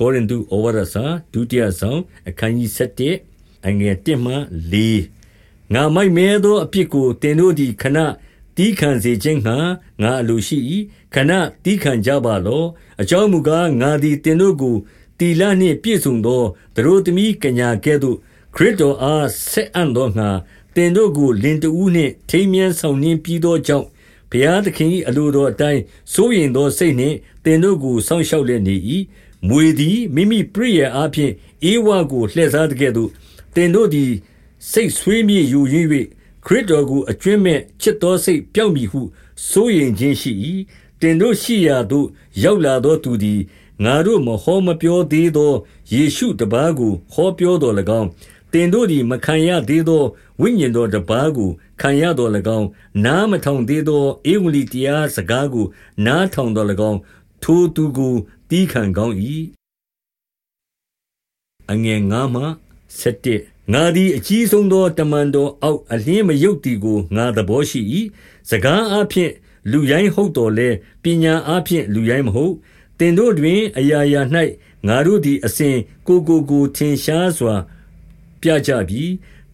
ကောရိန္သုဩဝါဒစာဒုတိယဆောင်အခန်းကြီး7အငယ်1မှ4ငါမိုက်မဲသောအပြစ်ကိုတင်တို့သည်ခဏတီးခံစေခြင်းငှာငါအလိုရှိ၏ခဏတီးခံကြပါလောအကြောင်းမူကားငါသည်တင်တို့ကိုတီလနှင့်ပြည့်စုံသောသတို့သမီးကညာကဲ့သို့ခရစ်တော်အားဆက်အံ့သောငှာတင်တို့ကိုလင်တူးနှင့်ထိမ်းမြန်းဆောင်နှင်းပြီးသောကြောင့်ဘုရားသခင်၏အလိုတော်အတိုင်းစိုးရင်သောစိတ်နှင့်တင်တို့ကိုစောင့်ရှောက်လည်နေ၏ မွေသည်မိမိပြည့်ရအားဖြင့်အေဝါကိုလှည့်စားတဲ့ကဲ့သို့တင်တို့သည် စိတ်ဆွေးမြေ့ယူရင်း၍ခရစ်တော်ကိုအကျွင့်မဲ့ချစ်သောစိတ်ပြောက်မည်ဟုစိုးရင်ခြင်းရှိ၏တင်တို့ရှိရာသို့ရောက်လာသောသူသည်ငါတို့မဟောမပြောသေးသောယေရှုတပါးကိုဟောပြောတော်၎င်းတင်တို့သည်မခံရသေးသောဝိညာဉ်တော်တပါးကိုခံရတော်၎င်းနားမထောင်သေးသောဧဝံဂေလိတရားစကားကို နားထောင်တော်၎င်းထိုသူကို တီးခံကောင်း၏အငယ်9မှ17ငါသည်အကြီးဆုံးသောတမန်တော်အောက်အလင်းမယုတ်တီကိုငါသဘောရှိ၏စကားအဖျင်လူရိုင်းဟုတ်တော်လဲပညာအဖျင်လူရိုင်းမဟုတ်တင်တို့တွင်အရာရာ၌ငါတို့သည်အစဉ်ကိုကိုကိုထင်ရှားစွာ ပြကြပြီ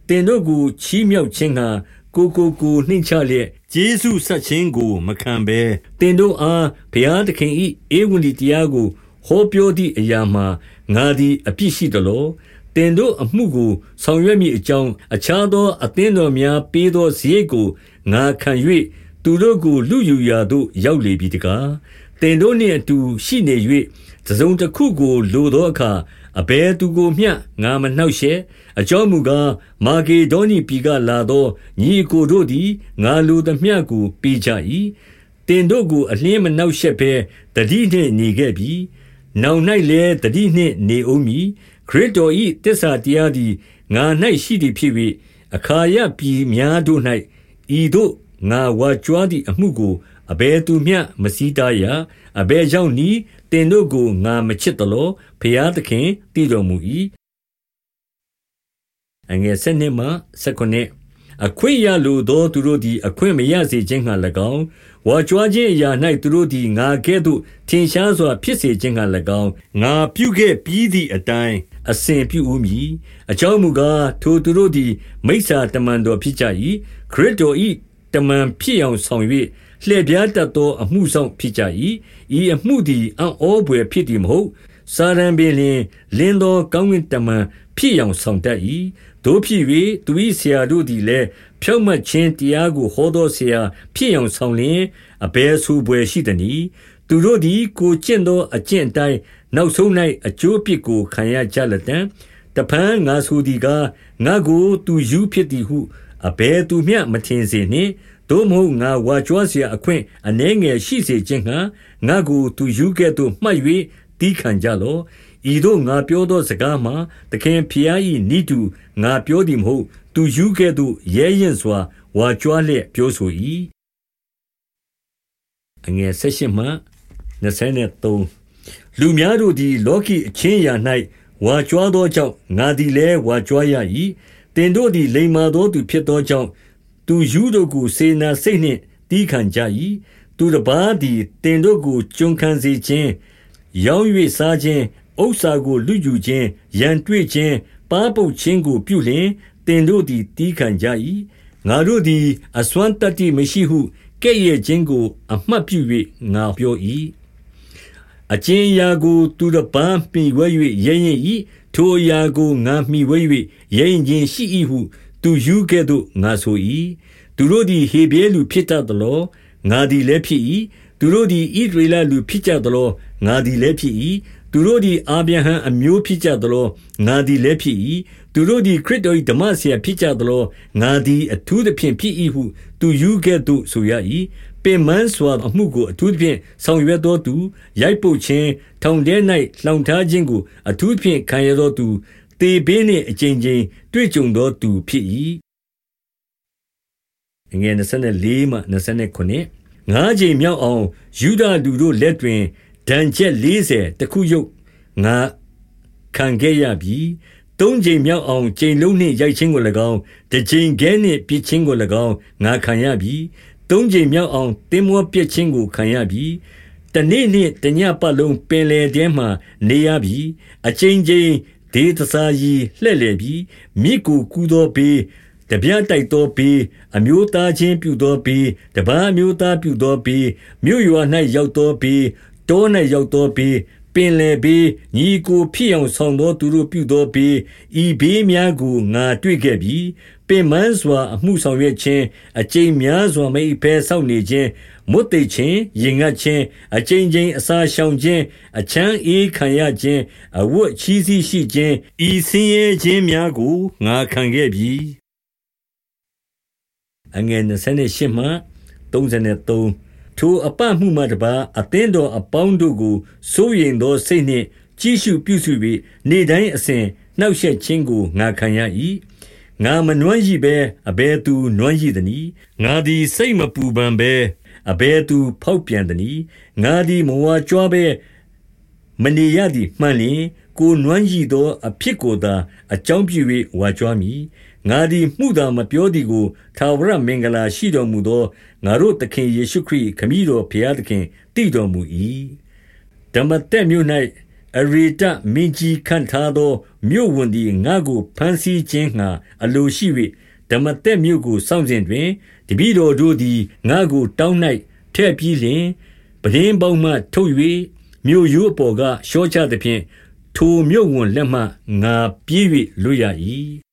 တင်တို့ကိုချီးမြှောက်ခြင်းငှာကိုကိုကိုနှိမ့်ချလျက် ဂျေစုဆက်ခြင်းကို မခံဘဲတင်တို့အားဘုရားသခင်၏ဧဝံဂေလိတရားကိုဟောပြောသည့်အရာမှာငါသည်အပြစ်ရှိသလောတင်တို့အမှုကိုဆောင်ရွက်မိအကြောင်းအခြားသောအသင်းတော်များပေးသောစရိတ်ကိုငါခံ၍သူတို့ကိုလူယူရာသို့ရောက်လေပြီတကားတင်တို့နှင့်အတူရှိနေ၍တစုံတစ်ခုကိုလိုသောအခါ အဘယ်သူကိုမျှငါမနှောက်ရှက်အကြောင်းမူကားမာဂေဒေါနိပြည်ကလာသောညီကိုတို့သည်ငါလိုသမျှကိုပေးကြ၏တင်တို့ကိုအလင်းမနှောက်ရှက်ဘဲတတိနှင့်နေခဲ့ပြီနောင်၌လည်းတတိနှင့်နေဦးမည်ခရစ်တော်၏တစ္ဆာတရားသည်ငါ၌ရှိသည်ဖြစ်၍အခါရပြည်များတို့၌ဤသို့ငါဝါကြွားသည့်အမှုကိုအဘယ်သူမျှမစည်းတားရအဘယ်ကြောင့်နီး တင်တို့ကိုငါမချစ်သလောဖျားသခင်တည်တော်မူ၏အငယ်7မှ19အခွင့်ရလိုသောသူတို့သည်အခွင့်မရစေခြင်းငှာ၎င်းဝါကြွားခြင်းအရာ၌သူတို့သည်ငါကဲ့သို့ထင်ရှားစွာဖြစ်စေခြင်းငှာ၎င်းငါပြုခဲ့ပြီးသည့်အတိုင်းအစဉ်ပြုဦးမည်အကြောင်းမူကားထိုသူတို့သည်မိစ္ဆာတမန်တော်ဖြစ်ကြ၏ခရစ်တော်၏တမန်ဖြစ်အောင်ဆောင်၍ လှည့်ပြားတတ်သော အမှုဆောင်ဖြစ်ကြ၏ဤအမှုသည် အံ့ဩဖွယ်ဖြစ်သည်မဟုတ် စာရန်ပင်လင် လင်းသော ကောင်းကင်တမန် ဖြစ်အောင်ဆောင်တတ်၏တို့ဖြစ်၍သူ၏ဆရာတို့သည်လည်း ဖြောင့်မတ်ခြင်းတရားကို ဟောသောဆရာ ဖြစ်အောင်ဆောင်လျင် အဘယ်ဆူပွေရှိသနည်း သူတို့သည် ကိုကျင့်သော အကျင့်တိုင်း နောက်ဆုံး၌အကျိုးအပြစ်ကို ခံရကြလက်တံတဖန် ငါဆိုသည်ကား ငါကို သူယူဖြစ်သည်ဟု အဘယ်သူမျှ မထင်စေနှင့် သို့မဟုတ်ငါဝါကြွားเสียအခွင့်အနှဲငယ်ရှိစေခြင်းငှာငါကိုသူယူကဲ့သို့မှတ်၍တီးခံကြလော့ဤသို့ငါပြောသောစကားမှာသခင်ဖျား၏နိတုငါပြောသည်မဟုတ်သူယူကဲ့သို့ရဲရင်စွာဝါကြွားလျက်ပြောဆို၏အငယ်၁၈မှ23လူများတို့သည်လောကီအချင်းရာ၌ဝါကြွားသောကြောင့်ငါသည်လည်းဝါကြွားရ၏တင်တို့သည်လိမ္မာသောသူဖြစ်သောကြောင့် သူယူတို့ကိုစေနာစိတ်နှင့်တီးခံကြ၏သူတစ်ပါးသည်တင်တို့ကိုကျွန်ခံစေခြင်းရောင်း၍စားခြင်းဥစ္စာကိုလူယူခြင်းရန်တွေ့ခြင်းပါပုတ်ခြင်းကိုပြုလျင်တင်တို့သည်တီးခံကြ၏ငါတို့သည်အစွမ်းတတ္တိမရှိဟုကဲ့ရဲ့ခြင်းကို အမှတ်ပြု၍ငါပြော၏အကျဉ်းရာကိုသူတစ်ပါးမှီဝဲ၍ရဲရင်၏ထိုအရာကိုငါမှီဝဲ၍ရဲရင်ခြင်းရှိ၏ဟု သူယူကဲ့သို့ငါဆို၏သူတို့သည်ဟေဘဲလူဖြစ်တတ်သလောငါသည်လည်းဖြစ်၏သူတို့သည်ဣဒရေလလူဖြစ်ကြသလောငါသည်လည်းဖြစ်၏သူတို့သည်အာဗြဟံအမျိုးဖြစ်ကြသလောငါသည်လည်းဖြစ်၏သူတို့သည်ခရစ်တော်၏ဓမ္မဆရာဖြစ်ကြသလောငါသည်အထူးသဖြင့်ဖြစ်၏ဟုသူယူကဲ့သို့ဆိုရ၏ပင်မန်းစွာအမှုကိုအထူးသဖြင့်ဆောင်ရွက်သောသူရိုက်ပုတ်ခြင်းထောင်ထဲ၌လှောင်ထားခြင်းကိုအထူးသဖြင့်ခံရသော သူတေဘေးနှင့်အကျဉ်းချင်းတွေ့ကြုံသောသူဖြစ်၏ငွေ24မှ29ငါးချိန်မြောက်အောင်ယူဒလူတို့လက်တွင်ဒဏ်ချက်40တခုရုပ်ငါခံခဲ့ရပြီသုံးချိန်မြောက်အောင်ချိန်လုံးနှင့်ရိုက်ခြင်းကို၎င်းတစ်ချိန်ခဲနှင့်ပြစ်ခြင်းကို၎င်းငါခံရပြီသုံးချိန်မြောက်အောင်တင်းမောပြစ်ခြင်းကိုခံရပြီတတနေ့နှင့်တညပတ်လုံးပင်လယ်ထဲမှနေရပြီအချင်းချင်း ဒေသစာရီလှဲ့လေပြီမြစ်ကိုကူးသောဘေးတပြားတိုက်သောဘေးအမျိုးသားချင်းပြုသောဘေးတပားမျိုးသားပြုသောဘေးမြို့ရွာ၌ရောက်သောဘေးတော၌ရောက်သောဘေးပင်လေဘေးညီကိုဖြစ်အောင်ဆောင်သောသူတို့ပြုသောဘေးဤဘေးများကိုငါတွေ့ခဲ့ပြီ ပင်မန်းစွာအမှုဆောင်ရွက်ခြင်းအကျိန်များစွာမိဖဲဆောက်နေခြင်းမွတ်သိခြင်းရင်ငတ်ခြင်းအကျဉ်းချင်းအစာရှောင်ခြင်းအချမ်းအေးခံရခြင်းအဝတ်ချီးစီးရှိခြင်းဤဆင်းရဲခြင်းများကိုငါခံခဲ့ပြီအငယ်28မှ33ထိုအပမှုမှတပါအသင်းတော်အပေါင်းတို့ကိုစိုးရင်သောစိတ်နှင့်ကြည်ရှုပြုစု၍နေတိုင်းအစဉ်နှောက်ယှက်ခြင်းကိုငါခံရ၏ ငါမနှွမ်းရှိဘဲ အဘဲသူနှွမ်းရှိသည်။ငါသည် စိတ်မပူပန်ဘဲ အဘယ်သူဖောက်ပြန်သနည်း ငါသည် မဝါကြွားဘဲ မနေရသည်မှန်လျင် ကိုနွမ်းရည်သော အဖြစ်ကိုသာ အကြောင်းပြု၍ဝါကြွားမည် ငါသည်မှုသာမပြောသည်ကိုသာဝရမင်္ဂလာရှိတော်မူသော ငါတို့သခင်ယေရှုခရစ် ခမည်းတော်ဘုရားသခင်တည်တော်မူ၏ဓမ္မတက်မြို့၌ အရေတမင်းကြီးခန့်ထားသောမြို့ဝန်သည်ငါကိုဖမ်းဆီးခြင်းငှာအလိုရှိ၍ဓမ္မတက်မြို့ကိုစောင့်စဉ်တွင်တပည့်တော်တို့သည်ငါကိုတောင်း၌ထည့်ပြီးလျှင်ပဒင်းပေါင်းမှထုတ်၍မြို့ရိုးအပေါ်ကရှောချသဖြင့်ထိုမြို့ဝန်လက်မှငါပြေး၍လွတ်ရ၏